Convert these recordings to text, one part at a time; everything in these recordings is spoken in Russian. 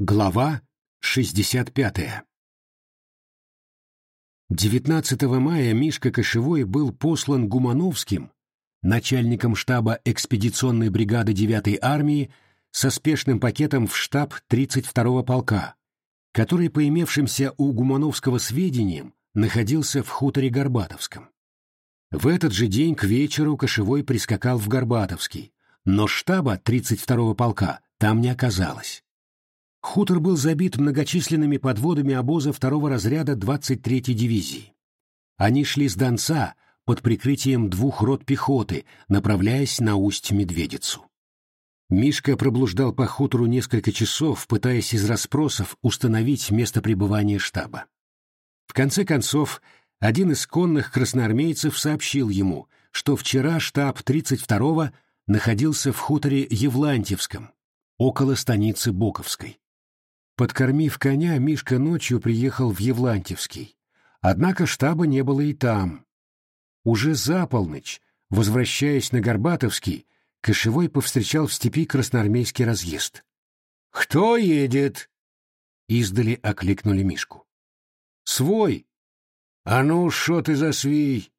Глава 65 19 мая Мишка Кошевой был послан Гумановским, начальником штаба экспедиционной бригады 9-й армии, со спешным пакетом в штаб 32-го полка, который, по имевшимся у Гумановского сведениям, находился в хуторе Горбатовском. В этот же день к вечеру Кошевой прискакал в Горбатовский, но штаба 32-го полка там не оказалось. Хутор был забит многочисленными подводами обоза второго разряда 23-й дивизии. Они шли с Донца под прикрытием двух рот пехоты, направляясь на Усть-Медведицу. Мишка проблуждал по хутору несколько часов, пытаясь из расспросов установить место пребывания штаба. В конце концов, один из конных красноармейцев сообщил ему, что вчера штаб 32-го находился в хуторе Евлантьевском, около станицы Боковской. Подкормив коня, Мишка ночью приехал в Евлантьевский. Однако штаба не было и там. Уже за полночь, возвращаясь на Горбатовский, Кошевой повстречал в степи красноармейский разъезд. «Кто едет?» Издали окликнули Мишку. «Свой!» «А ну, шо ты за свий?»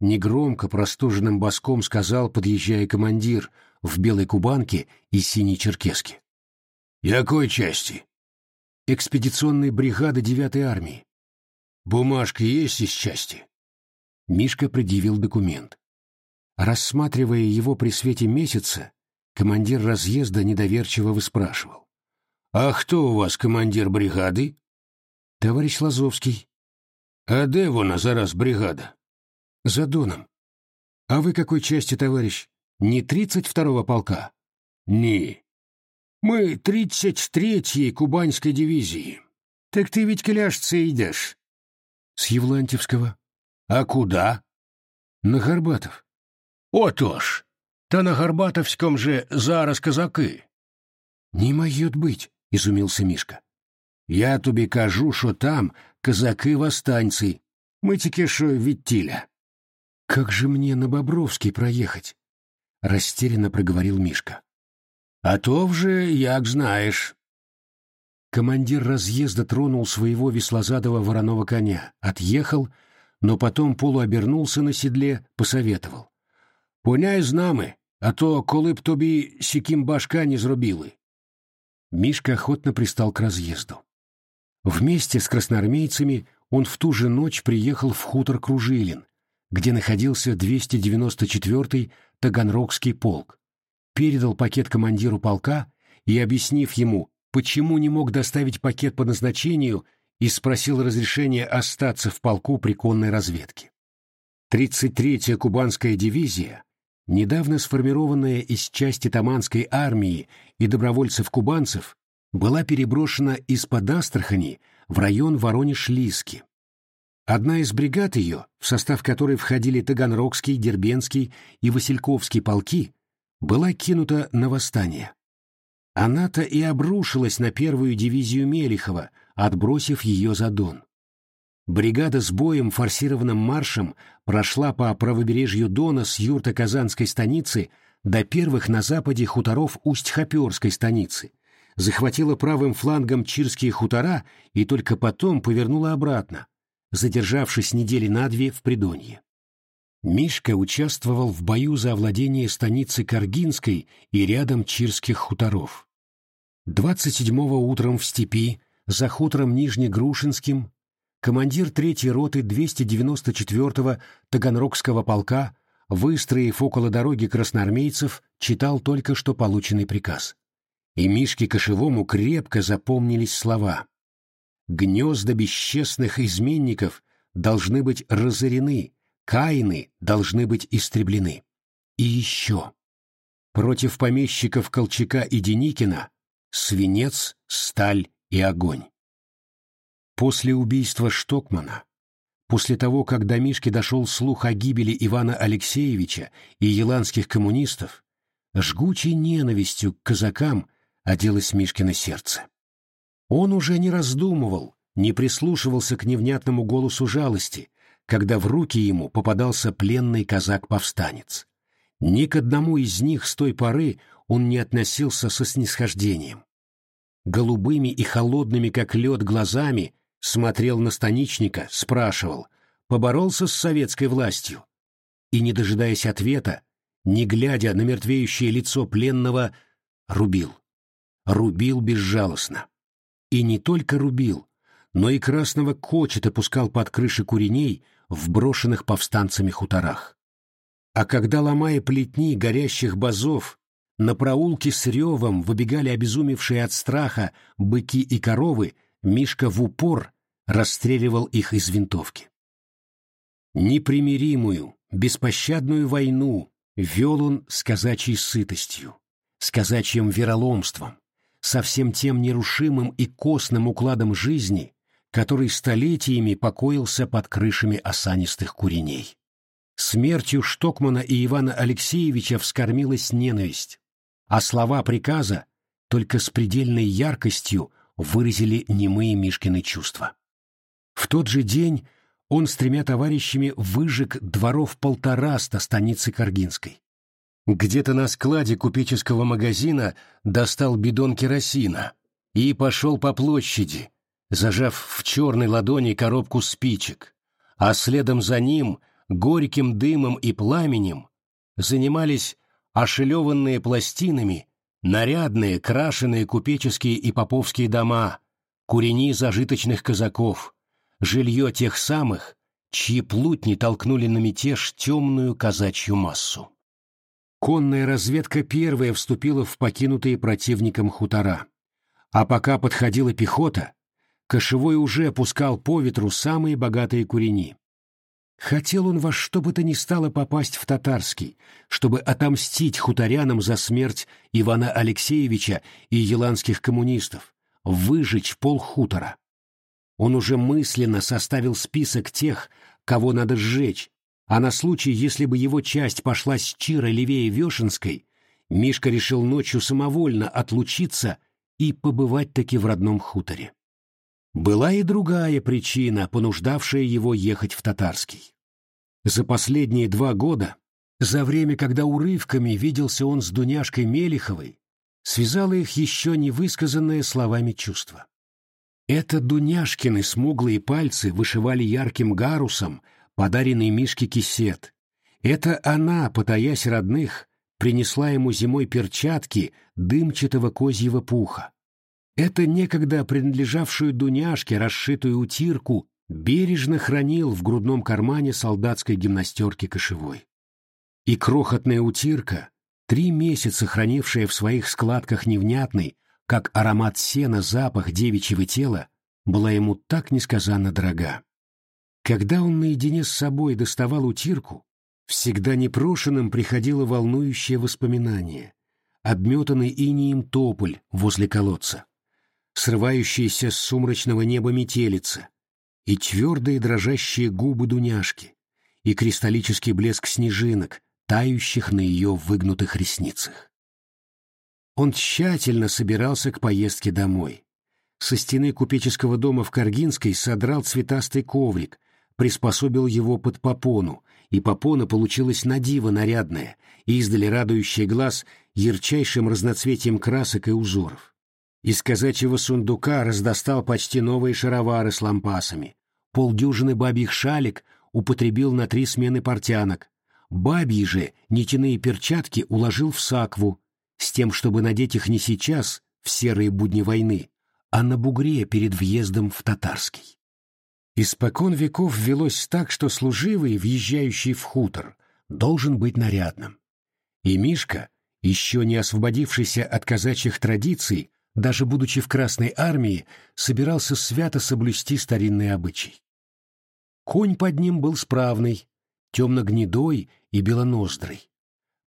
Негромко, простуженным боском сказал, подъезжая командир в белой кубанке и синей черкеске. «Якой части?» Экспедиционной бригады 9-й армии. Бумажка есть из части? Мишка предъявил документ. Рассматривая его при свете месяца, командир разъезда недоверчиво выспрашивал. «А кто у вас командир бригады?» «Товарищ Лазовский». «А где вона зараз бригада?» «За Доном». «А вы какой части, товарищ? Не тридцать второго полка?» «Не. Мы тридцать третьей Кубанской дивизии. Так ты ведь к ляжце идешь. С Евлантьевского. А куда? На Горбатов. Отож. Та на Горбатовском же зараз казаки. Не может быть, изумился Мишка. Я тобі кажу, що там казаки-восстаньцы. Мы тільки що відтіля. Как же мне на Бобровский проехать? Растерянно проговорил Мишка. А то вже, як знаешь. Командир разъезда тронул своего веслозадого вороного коня, отъехал, но потом полуобернулся на седле, посоветовал. «Поняй з нами, а то коли б тобі сіким башка не зробили». Мишка охотно пристал к разъезду. Вместе с красноармейцами он в ту же ночь приехал в хутор Кружилин, где находился 294-й Таганрогский полк передал пакет командиру полка и, объяснив ему, почему не мог доставить пакет по назначению, и спросил разрешения остаться в полку при конной разведке. 33-я кубанская дивизия, недавно сформированная из части Таманской армии и добровольцев-кубанцев, была переброшена из-под Астрахани в район Воронеж-Лиски. Одна из бригад ее, в состав которой входили Таганрогский, Дербенский и Васильковский полки, была кинута на восстание. Она-то и обрушилась на первую дивизию Мелихова, отбросив ее за Дон. Бригада с боем форсированным маршем прошла по правобережью Дона с юрта Казанской станицы до первых на западе хуторов Усть-Хоперской станицы, захватила правым флангом Чирские хутора и только потом повернула обратно, задержавшись недели на две в Придонье. Мишка участвовал в бою за овладение станицы Каргинской и рядом Чирских хуторов. 27-го утром в степи, за хутором Нижнегрушинским, командир 3-й роты 294-го Таганрогского полка, выстроив около дороги красноармейцев, читал только что полученный приказ. И Мишке Кошевому крепко запомнились слова. «Гнезда бесчестных изменников должны быть разорены, Каины должны быть истреблены. И еще. Против помещиков Колчака и Деникина свинец, сталь и огонь. После убийства Штокмана, после того, как до Мишки дошел слух о гибели Ивана Алексеевича и еланских коммунистов, жгучей ненавистью к казакам оделось Мишкино сердце. Он уже не раздумывал, не прислушивался к невнятному голосу жалости, когда в руки ему попадался пленный казак-повстанец. Ни к одному из них с той поры он не относился со снисхождением. голубыми и холодными, как лед, глазами смотрел на станичника, спрашивал, поборолся с советской властью? И, не дожидаясь ответа, не глядя на мертвеющее лицо пленного, рубил. Рубил безжалостно. И не только рубил, но и красного кочета пускал под крыши куреней в брошенных повстанцами хуторах. А когда, ломая плетни горящих базов, на проулке с ревом выбегали обезумевшие от страха быки и коровы, Мишка в упор расстреливал их из винтовки. Непримиримую, беспощадную войну вел он с казачьей сытостью, с казачьим вероломством, со всем тем нерушимым и костным укладом жизни, который столетиями покоился под крышами осанистых куреней. Смертью Штокмана и Ивана Алексеевича вскормилась ненависть, а слова приказа только с предельной яркостью выразили немые Мишкины чувства. В тот же день он с тремя товарищами выжег дворов полтораста станицы Каргинской. Где-то на складе купеческого магазина достал бидон керосина и пошел по площади, зажав в черной ладони коробку спичек, а следом за ним горьким дымом и пламенем занимались ошелеванные пластинами нарядные крашеные купеческие и поповские дома, курени зажиточных казаков, жилье тех самых, чьи плутни толкнули на мятеж темную казачью массу. Конная разведка первая вступила в покинутые противником хутора. А пока подходила пехота, Кошевой уже опускал по ветру самые богатые курени. Хотел он во что бы то ни стало попасть в Татарский, чтобы отомстить хуторянам за смерть Ивана Алексеевича и еланских коммунистов, выжечь пол хутора. Он уже мысленно составил список тех, кого надо сжечь, а на случай, если бы его часть пошла с Чира левее Вешенской, Мишка решил ночью самовольно отлучиться и побывать таки в родном хуторе. Была и другая причина, понуждавшая его ехать в Татарский. За последние два года, за время, когда урывками виделся он с Дуняшкой Мелиховой, связало их еще не высказанное словами чувство. Это Дуняшкины смуглые пальцы вышивали ярким гарусом подаренный Мишке кисет. Это она, потаясь родных, принесла ему зимой перчатки дымчатого козьего пуха. Это некогда принадлежавшую Дуняшке расшитую утирку бережно хранил в грудном кармане солдатской гимнастерки кошевой. И крохотная утирка, три месяца хранившая в своих складках невнятный, как аромат сена, запах девичьего тела, была ему так несказанно дорога. Когда он наедине с собой доставал утирку, всегда непрошенным приходило волнующее воспоминание, обметанный инием тополь возле колодца срывающаяся с сумрачного неба метелица, и твердые дрожащие губы Дуняшки, и кристаллический блеск снежинок, тающих на ее выгнутых ресницах. Он тщательно собирался к поездке домой. Со стены купеческого дома в Каргинской содрал цветастый коврик, приспособил его под попону, и попона получилась надиво нарядная, издали радующая глаз ярчайшим разноцветием красок и узоров. Из казачьего сундука раздостал почти новые шаровары с лампасами. Полдюжины бабьих шалик употребил на три смены портянок. Бабьи же нитяные перчатки уложил в сакву, с тем, чтобы надеть их не сейчас, в серые будни войны, а на бугре перед въездом в Татарский. Испокон веков велось так, что служивый, въезжающий в хутор, должен быть нарядным. И Мишка, еще не освободившийся от казачьих традиций, даже будучи в Красной армии, собирался свято соблюсти старинный обычай. Конь под ним был справный, темно-гнедой и белоноздрый.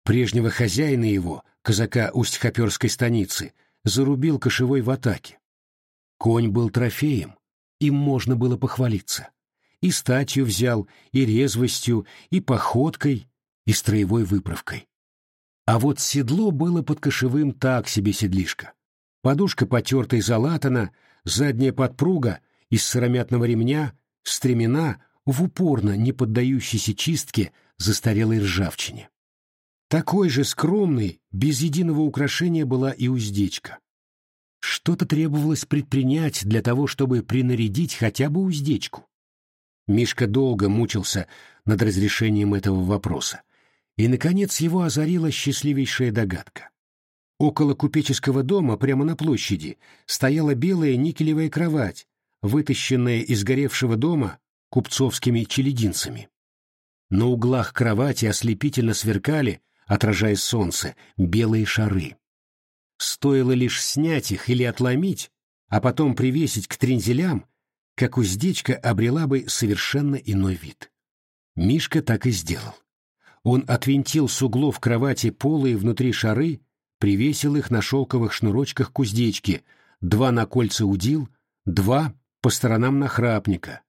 Прежнего хозяина его, казака Усть-Хоперской станицы, зарубил кошевой в атаке. Конь был трофеем, им можно было похвалиться. И статью взял, и резвостью, и походкой, и строевой выправкой. А вот седло было под кошевым так себе седлишко подушка потертая залатана, задняя подпруга из сыромятного ремня, стремена в упорно не поддающейся чистке застарелой ржавчине. Такой же скромной, без единого украшения была и уздечка. Что-то требовалось предпринять для того, чтобы принарядить хотя бы уздечку. Мишка долго мучился над разрешением этого вопроса, и, наконец, его озарила счастливейшая догадка. Около купеческого дома, прямо на площади, стояла белая никелевая кровать, вытащенная из горевшего дома купцовскими челединцами. На углах кровати ослепительно сверкали, отражая солнце, белые шары. Стоило лишь снять их или отломить, а потом привесить к трензелям, как уздечка обрела бы совершенно иной вид. Мишка так и сделал. Он отвинтил с углов кровати полые внутри шары, привесил их на шелковых шнурочках к уздечке, два на кольца удил, два по сторонам нахрапника.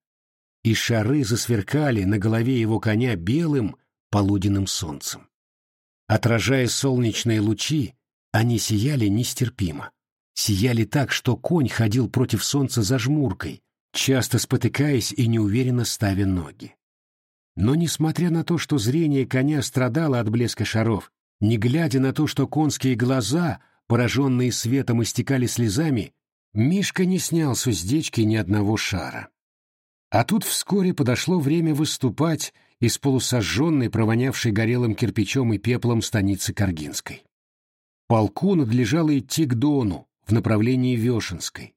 И шары засверкали на голове его коня белым полуденным солнцем. Отражая солнечные лучи, они сияли нестерпимо. Сияли так, что конь ходил против солнца за жмуркой, часто спотыкаясь и неуверенно ставя ноги. Но несмотря на то, что зрение коня страдало от блеска шаров, не глядя на то, что конские глаза, пораженные светом, истекали слезами, Мишка не снял с уздечки ни одного шара. А тут вскоре подошло время выступать из полусожженной, провонявшей горелым кирпичом и пеплом станицы Каргинской. Полку надлежало идти к Дону, в направлении Вешенской.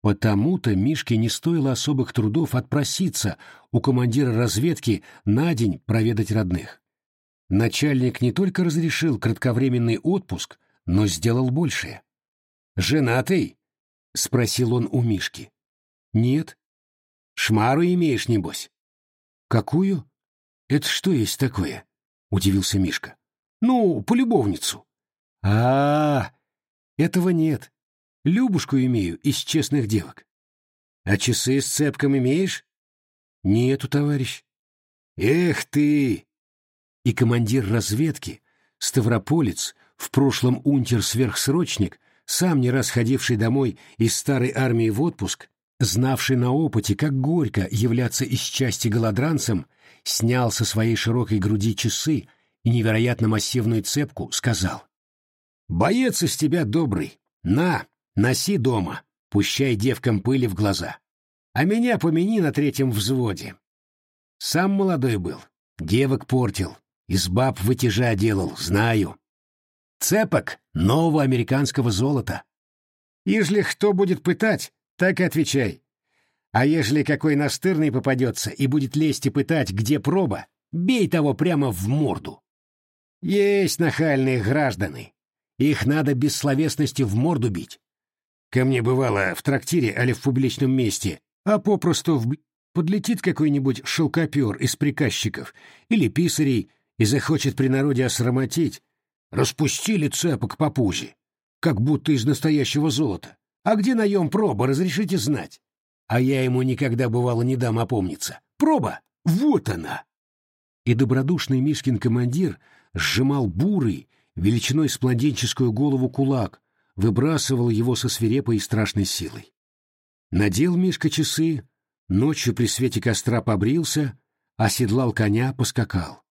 Потому-то Мишке не стоило особых трудов отпроситься у командира разведки на день проведать родных. Начальник не только разрешил кратковременный отпуск, но сделал большее. «Женатый?» — спросил он у Мишки. «Нет». «Шмару имеешь, небось?» «Какую? Это что есть такое?» — удивился Мишка. «Ну, полюбовницу». А, -а, а Этого нет. Любушку имею из честных девок. А часы с цепком имеешь? Нету, товарищ. Эх ты! И командир разведки, Ставрополец, в прошлом унтер-сверхсрочник, сам не раз ходивший домой из старой армии в отпуск, знавший на опыте, как горько являться из части голодранцем, снял со своей широкой груди часы и невероятно массивную цепку, сказал Боец из тебя добрый. На, носи дома, пущай девкам пыли в глаза. А меня помяни на третьем взводе. Сам молодой был, девок портил, из баб вытяжа делал, знаю. Цепок нового американского золота. Ежели кто будет пытать, так и отвечай. А ежели какой настырный попадется и будет лезть и пытать, где проба, бей того прямо в морду. Есть нахальные граждане, их надо бессловесности в морду бить. Ко мне бывало в трактире али в публичном месте, а попросту в подлетит какой-нибудь шелкопер из приказчиков или писарей и захочет при народе осрамотить. Распустили цепок по пузе, как будто из настоящего золота. А где наем проба, разрешите знать? А я ему никогда, бывало, не дам опомниться. Проба! Вот она! И добродушный Мишкин командир сжимал бурый, величиной с младенческую голову кулак, выбрасывал его со свирепой и страшной силой. Надел Мишка часы, ночью при свете костра побрился, оседлал коня, поскакал.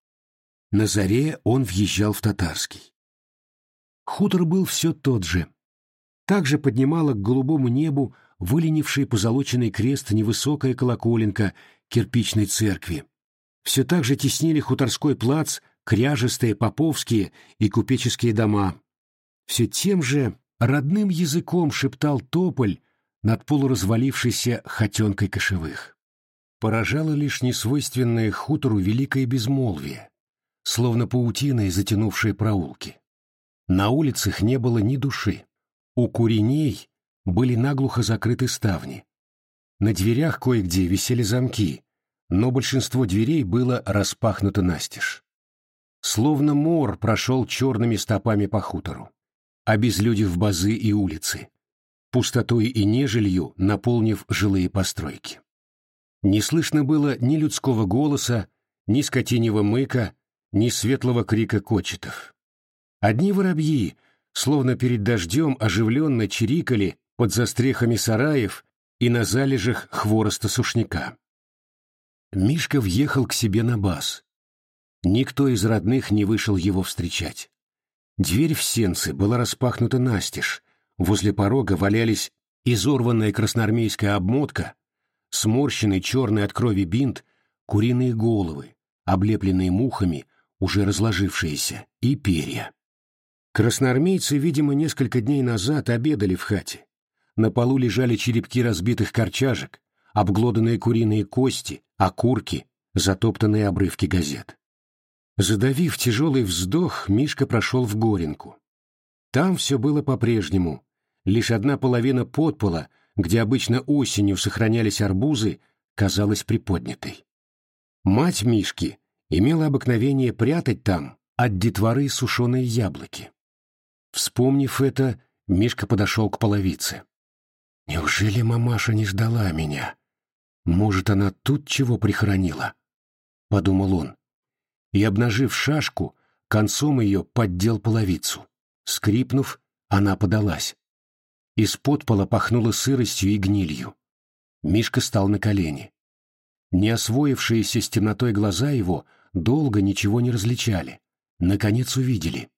На заре он въезжал в Татарский. Хутор был все тот же. Также поднимала к голубому небу выленивший позолоченный крест невысокая колоколенка кирпичной церкви. Все так же теснили хуторской плац кряжестые поповские и купеческие дома. Все тем же родным языком шептал тополь над полуразвалившейся хотенкой кошевых. Поражало лишь несвойственное хутору великое безмолвие, словно паутиной затянувшие проулки. На улицах не было ни души. У куреней были наглухо закрыты ставни. На дверях кое-где висели замки, но большинство дверей было распахнуто настежь. Словно мор прошел черными стопами по хутору, обезлюдив базы и улицы, пустотой и нежелью наполнив жилые постройки. Не слышно было ни людского голоса, ни скотинего мыка, ни светлого крика кочетов. Одни воробьи, словно перед дождем, оживленно чирикали под застрехами сараев и на залежах хвороста сушняка. Мишка въехал к себе на бас, Никто из родных не вышел его встречать. Дверь в сенцы была распахнута настежь, Возле порога валялись изорванная красноармейская обмотка, сморщенный черный от крови бинт, куриные головы, облепленные мухами, уже разложившиеся, и перья. Красноармейцы, видимо, несколько дней назад обедали в хате. На полу лежали черепки разбитых корчажек, обглоданные куриные кости, окурки, затоптанные обрывки газет. Задавив тяжелый вздох, Мишка прошел в Горенку. Там все было по-прежнему. Лишь одна половина подпола, где обычно осенью сохранялись арбузы, казалась приподнятой. Мать Мишки имела обыкновение прятать там от детворы сушеные яблоки. Вспомнив это, Мишка подошел к половице. «Неужели мамаша не ждала меня? Может, она тут чего прихоронила?» — подумал он. И, обнажив шашку, концом ее поддел половицу. Скрипнув, она подалась. Из-под пола пахнуло сыростью и гнилью. Мишка стал на колени. Не освоившиеся с темнотой глаза его долго ничего не различали. Наконец увидели.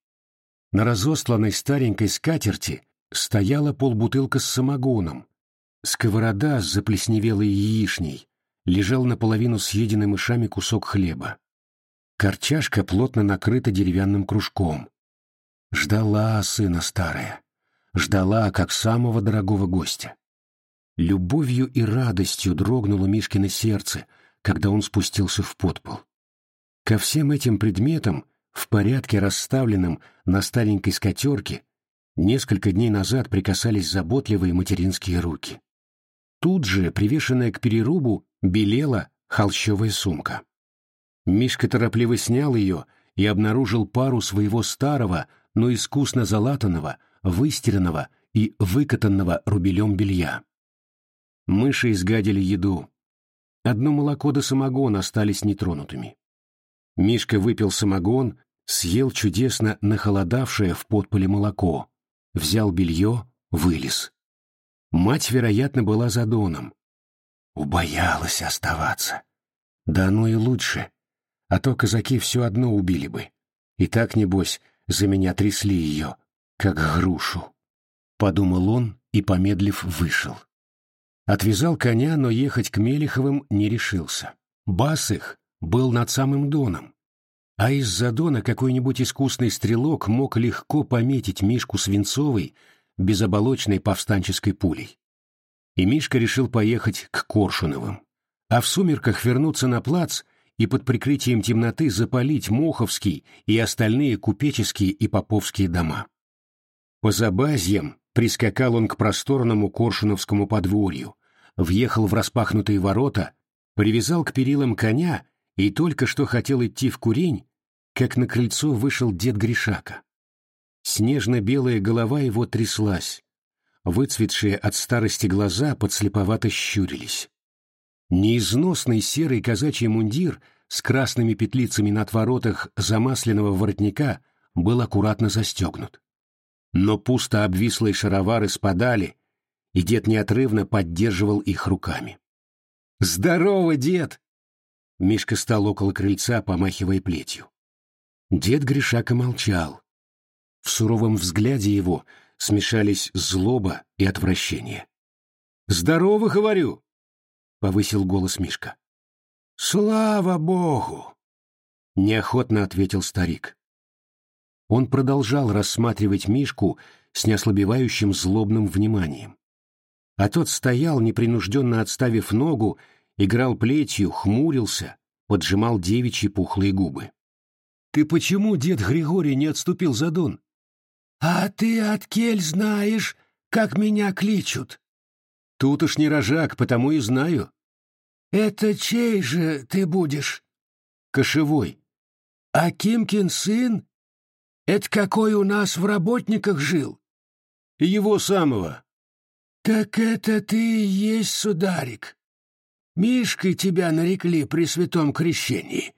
На разосланной старенькой скатерти стояла полбутылка с самогоном. Сковорода с заплесневелой яичней, лежал наполовину съеденный мышами кусок хлеба. Корчашка плотно накрыта деревянным кружком. Ждала сына старая. Ждала, как самого дорогого гостя. Любовью и радостью дрогнуло Мишкино сердце, когда он спустился в подпол. Ко всем этим предметам, в порядке расставленным на старенькой скатерке, несколько дней назад прикасались заботливые материнские руки. Тут же, привешенная к перерубу, белела холщовая сумка. Мишка торопливо снял ее и обнаружил пару своего старого, но искусно залатанного, выстиранного и выкатанного рубелем белья. Мыши изгадили еду. Одно молоко да самогон остались нетронутыми. Мишка выпил самогон, съел чудесно нахолодавшее в подполе молоко, взял белье, вылез. Мать, вероятно, была за доном. Убоялась оставаться. Да ну и лучше. А то казаки все одно убили бы. И так, небось, за меня трясли ее, как грушу. Подумал он и, помедлив, вышел. Отвязал коня, но ехать к Мелиховым не решился. Бас их был над самым доном. А из-за дона какой-нибудь искусный стрелок мог легко пометить Мишку Свинцовой безоболочной повстанческой пулей. И Мишка решил поехать к Коршуновым, а в сумерках вернуться на плац и под прикрытием темноты запалить Моховский и остальные купеческие и поповские дома. По забазьям прискакал он к просторному Коршуновскому подворью, въехал в распахнутые ворота, привязал к перилам коня и только что хотел идти в курень, как на крыльцо вышел дед Гришака. Снежно-белая голова его тряслась. Выцветшие от старости глаза подслеповато щурились. Неизносный серый казачий мундир с красными петлицами на отворотах замасленного воротника был аккуратно застегнут. Но пусто обвислые шаровары спадали, и дед неотрывно поддерживал их руками. «Здорово, дед!» Мишка стал около крыльца, помахивая плетью. Дед Гришака молчал, в суровом взгляде его смешались злоба и отвращение. «Здорово, говорю!» — повысил голос Мишка. «Слава Богу!» — неохотно ответил старик. Он продолжал рассматривать Мишку с неослабевающим злобным вниманием. А тот стоял, непринужденно отставив ногу, играл плетью, хмурился, поджимал девичьи пухлые губы. «Ты почему, дед Григорий, не отступил за Дон?» «А ты от кель знаешь, как меня кличут?» «Тут уж не рожак, потому и знаю». «Это чей же ты будешь?» «Кошевой». «А Кимкин сын? Это какой у нас в работниках жил?» «Его самого». «Так это ты и есть, сударик. Мишкой тебя нарекли при святом крещении.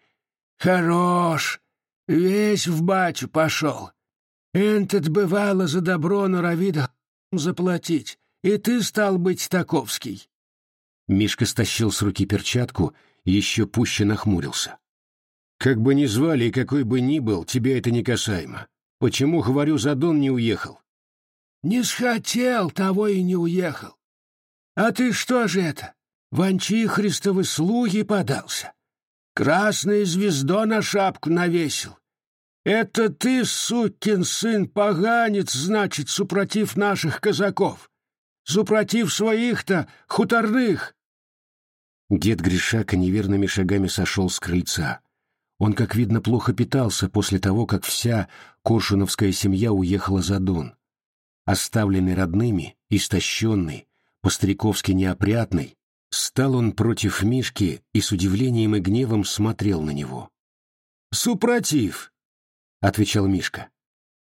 Хорош, весь в батю пошел. Энтот бывало за добро норовит заплатить, и ты стал быть таковский. Мишка стащил с руки перчатку и еще пуще нахмурился. Как бы ни звали и какой бы ни был, тебя это не касаемо. Почему, говорю, за Дон не уехал? Не схотел, того и не уехал. А ты что же это, в Анчихристовы слуги подался? Красное звездо на шапку навесил. Это ты, сукин сын, поганец, значит, супротив наших казаков. Супротив своих-то хуторных. Дед Гришака неверными шагами сошел с крыльца. Он, как видно, плохо питался после того, как вся коршуновская семья уехала за Дон. Оставленный родными, истощенный, по-стариковски неопрятный, стал он против Мишки и с удивлением и гневом смотрел на него. «Супротив», — отвечал Мишка.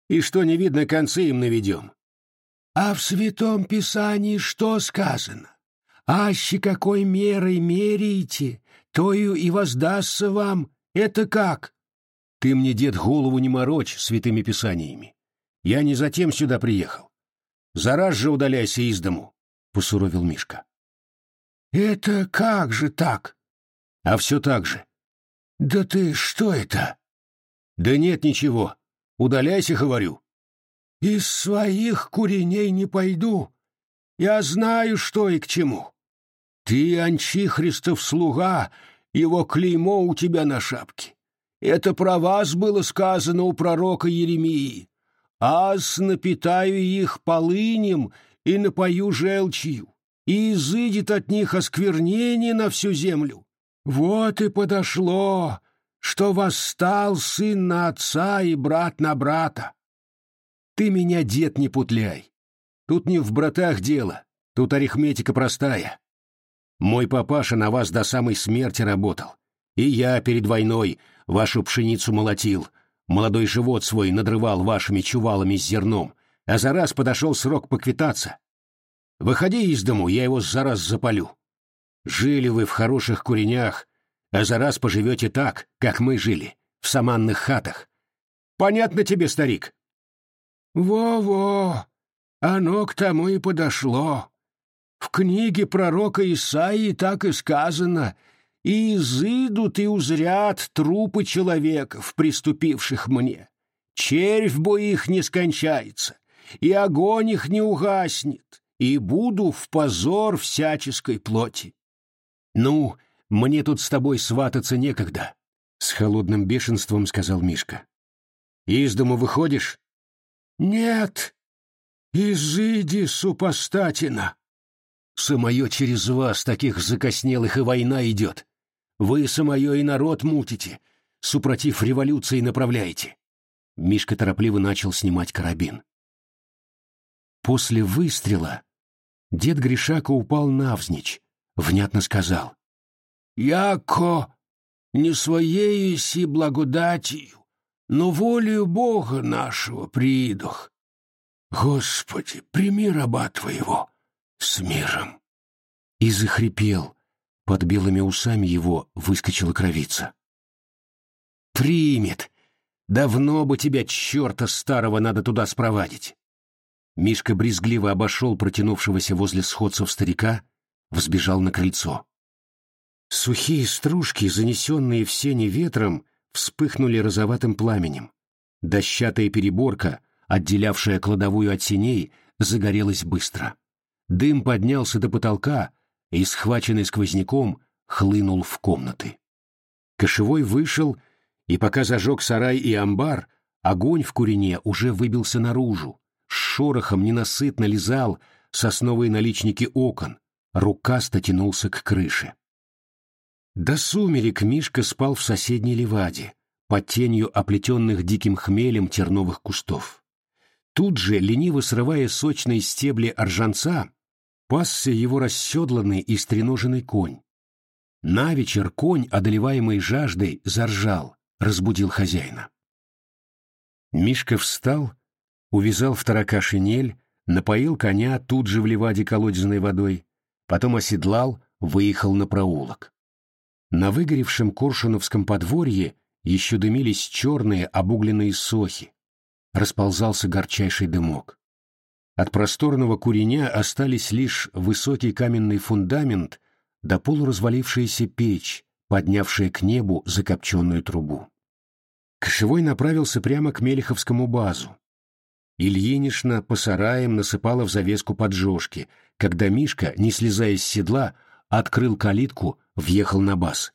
«И что не видно, концы им наведем». «А в Святом Писании что сказано? Аще какой мерой меряете, тою и воздастся вам. Это как?» «Ты мне, дед, голову не морочь святыми писаниями. Я не затем сюда приехал. Зараз же удаляйся из дому», — посуровил Мишка. «Это как же так?» «А все так же». «Да ты что это?» «Да нет ничего. Удаляйся, говорю». «Из своих куреней не пойду. Я знаю, что и к чему. Ты, Анчихристов слуга, его клеймо у тебя на шапке. Это про вас было сказано у пророка Еремии. Ас напитаю их полынем и напою желчью, и изыдет от них осквернение на всю землю. Вот и подошло, что восстал сын на отца и брат на брата. Ты меня, дед, не путляй. Тут не в братах дело, тут арифметика простая. Мой папаша на вас до самой смерти работал. И я перед войной вашу пшеницу молотил, молодой живот свой надрывал вашими чувалами с зерном, а за раз подошел срок поквитаться. Выходи из дому, я его за раз запалю. Жили вы в хороших куренях, а за раз поживете так, как мы жили, в саманных хатах. Понятно тебе, старик? Во-во, оно к тому и подошло. В книге пророка Исаии так и сказано «И изыдут и узрят трупы человеков, приступивших мне. Червь бо их не скончается, и огонь их не угаснет, и буду в позор всяческой плоти». «Ну, мне тут с тобой свататься некогда», — с холодным бешенством сказал Мишка. «Из дому выходишь?» «Нет, изыди, супостатина!» Самое через вас таких закоснелых и война идет. Вы самое и народ мутите, супротив революции направляете. Мишка торопливо начал снимать карабин. После выстрела дед Гришака упал навзничь, внятно сказал. «Яко не своею си благодатью, но волею Бога нашего приидох. Господи, прими раба твоего!» с миром. И захрипел. Под белыми усами его выскочила кровица. «Примет! Давно бы тебя, черта старого, надо туда спровадить!» Мишка брезгливо обошел протянувшегося возле сходцев старика, взбежал на крыльцо. Сухие стружки, занесенные в сене ветром, вспыхнули розоватым пламенем. Дощатая переборка, отделявшая кладовую от сеней, загорелась быстро. Дым поднялся до потолка и, схваченный сквозняком, хлынул в комнаты. Кошевой вышел, и пока зажег сарай и амбар, огонь в курине уже выбился наружу, с шорохом ненасытно лизал сосновые наличники окон, рукасто тянулся к крыше. До сумерек Мишка спал в соседней леваде, под тенью оплетенных диким хмелем терновых кустов. Тут же, лениво срывая сочные стебли оржанца, пасся его расседланный и стреноженный конь. На вечер конь, одолеваемый жаждой, заржал, разбудил хозяина. Мишка встал, увязал в тарака шинель, напоил коня тут же в леваде колодезной водой, потом оседлал, выехал на проулок. На выгоревшем Коршуновском подворье еще дымились черные обугленные сохи, расползался горчайший дымок. От просторного куреня остались лишь высокий каменный фундамент да полуразвалившаяся печь, поднявшая к небу закопченную трубу. Кошевой направился прямо к Мелеховскому базу. Ильинишна по сараям насыпала в завеску поджожки, когда Мишка, не слезая с седла, открыл калитку, въехал на бас.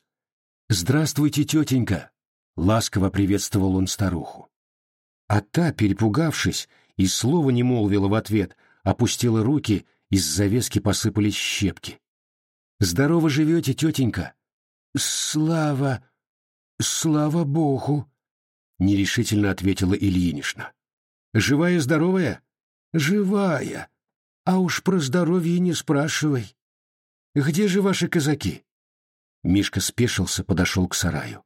«Здравствуйте, тетенька!» — ласково приветствовал он старуху. А та, перепугавшись, и слова не молвила в ответ, опустила руки, из завески посыпались щепки. «Здорово живете, тетенька?» «Слава... слава Богу!» — нерешительно ответила Ильинишна. «Живая-здоровая?» «Живая. А уж про здоровье не спрашивай. Где же ваши казаки?» Мишка спешился, подошел к сараю.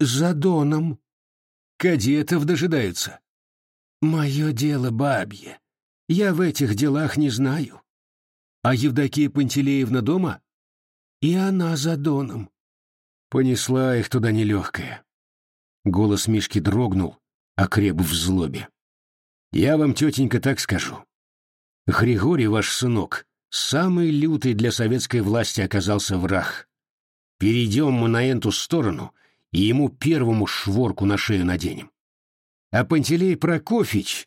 «За доном». «Кадетов дожидаются». «Мое дело бабье. Я в этих делах не знаю». «А Евдокия Пантелеевна дома?» «И она за доном». Понесла их туда нелегкая. Голос Мишки дрогнул, окреп в злобе. «Я вам, тетенька, так скажу. Григорий, ваш сынок, самый лютый для советской власти оказался враг. Перейдем мы на эту сторону, и ему первому шворку на шею наденем. А Пантелей Прокофьевич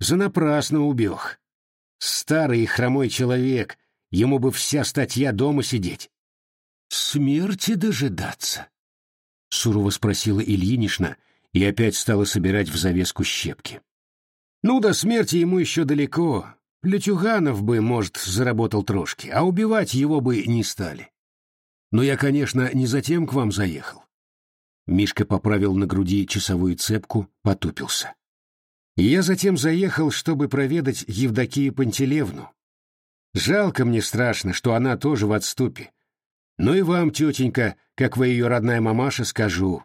занапрасно убег. Старый и хромой человек, ему бы вся статья дома сидеть. «Смерти дожидаться?» — сурово спросила Ильинишна и опять стала собирать в завеску щепки. «Ну, до смерти ему еще далеко. Лютюганов бы, может, заработал трошки, а убивать его бы не стали. Но я, конечно, не затем к вам заехал. Мишка поправил на груди часовую цепку, потупился. Я затем заехал, чтобы проведать Евдокию Пантелевну. Жалко мне страшно, что она тоже в отступе. Ну и вам, тетенька, как вы ее родная мамаша, скажу.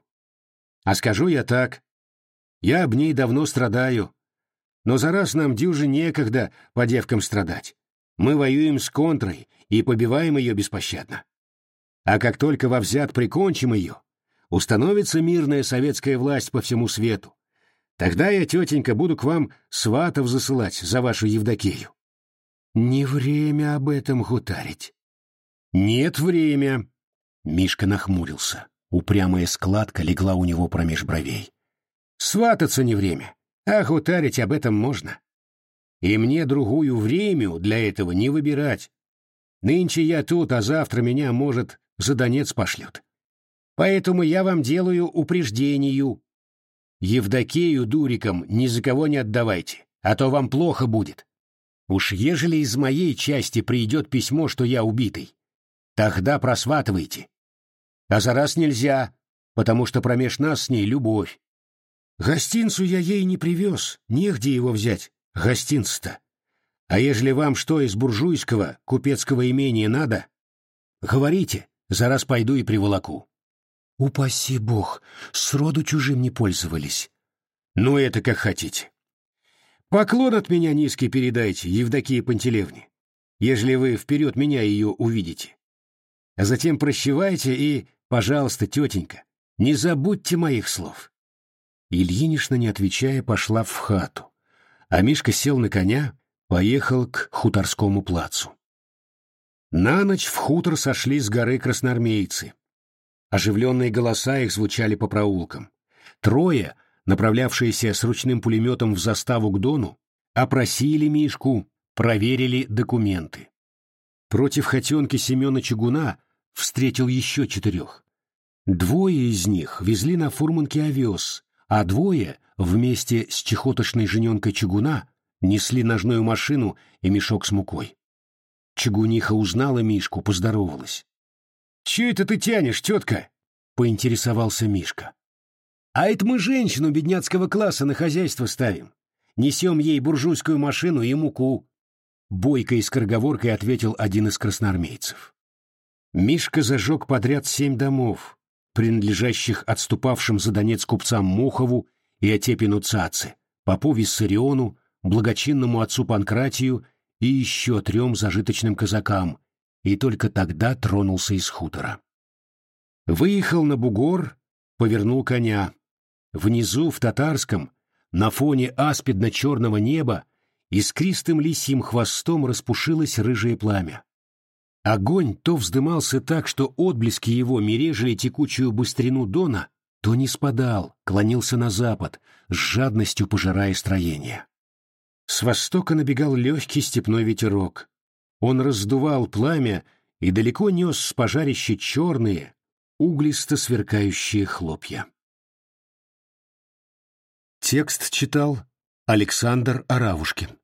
А скажу я так. Я об ней давно страдаю. Но за раз нам дюже некогда по девкам страдать. Мы воюем с контрой и побиваем ее беспощадно. А как только во взят прикончим ее, установится мирная советская власть по всему свету. Тогда я, тетенька, буду к вам сватов засылать за вашу Евдокею. Не время об этом гутарить. Нет время. Мишка нахмурился. Упрямая складка легла у него промеж бровей. Свататься не время, а гутарить об этом можно. И мне другую время для этого не выбирать. Нынче я тут, а завтра меня, может, за Донец пошлют. Поэтому я вам делаю упреждению. Евдокею дурикам ни за кого не отдавайте, а то вам плохо будет. Уж ежели из моей части придет письмо, что я убитый, тогда просватывайте. А за раз нельзя, потому что промеж нас с ней любовь. Гостинцу я ей не привез, негде его взять, гостинц-то. А ежели вам что из буржуйского, купецкого имения надо, говорите, за раз пойду и приволоку. Упаси бог, сроду чужим не пользовались. Ну, это как хотите. Поклон от меня низкий передайте Евдокии Пантелевне, ежели вы вперед меня ее увидите. А затем прощевайте и, пожалуйста, тетенька, не забудьте моих слов. Ильинишна, не отвечая, пошла в хату, а Мишка сел на коня, поехал к хуторскому плацу. На ночь в хутор сошли с горы красноармейцы, Оживленные голоса их звучали по проулкам. Трое, направлявшиеся с ручным пулеметом в заставу к Дону, опросили Мишку, проверили документы. Против хотенки Семена Чугуна встретил еще четырех. Двое из них везли на фурманке овес, а двое, вместе с чехотошной жененкой Чугуна, несли ножную машину и мешок с мукой. Чугуниха узнала Мишку, поздоровалась. «Че это ты тянешь, тетка?» — поинтересовался Мишка. «А это мы женщину бедняцкого класса на хозяйство ставим. Несем ей буржуйскую машину и муку». Бойко и скороговоркой ответил один из красноармейцев. Мишка зажег подряд семь домов, принадлежащих отступавшим за Донец купцам Мохову и Отепину Цаце, Попу Виссариону, благочинному отцу Панкратию и еще трем зажиточным казакам, и только тогда тронулся из хутора. Выехал на бугор, повернул коня. Внизу, в татарском, на фоне аспидно-черного неба, искристым лисьим хвостом распушилось рыжее пламя. Огонь то вздымался так, что отблески его мережили текучую быстрину дона, то не спадал, клонился на запад, с жадностью пожирая строение. С востока набегал легкий степной ветерок. Он раздувал пламя и далеко нес с пожарища черные, углисто сверкающие хлопья. Текст читал Александр Аравушкин.